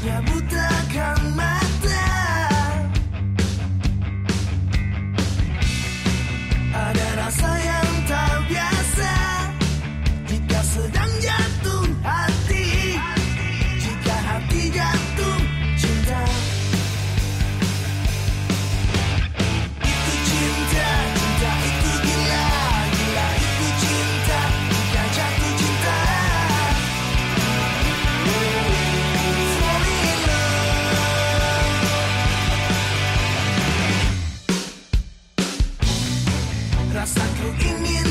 hanya buta kan Rasaku ingin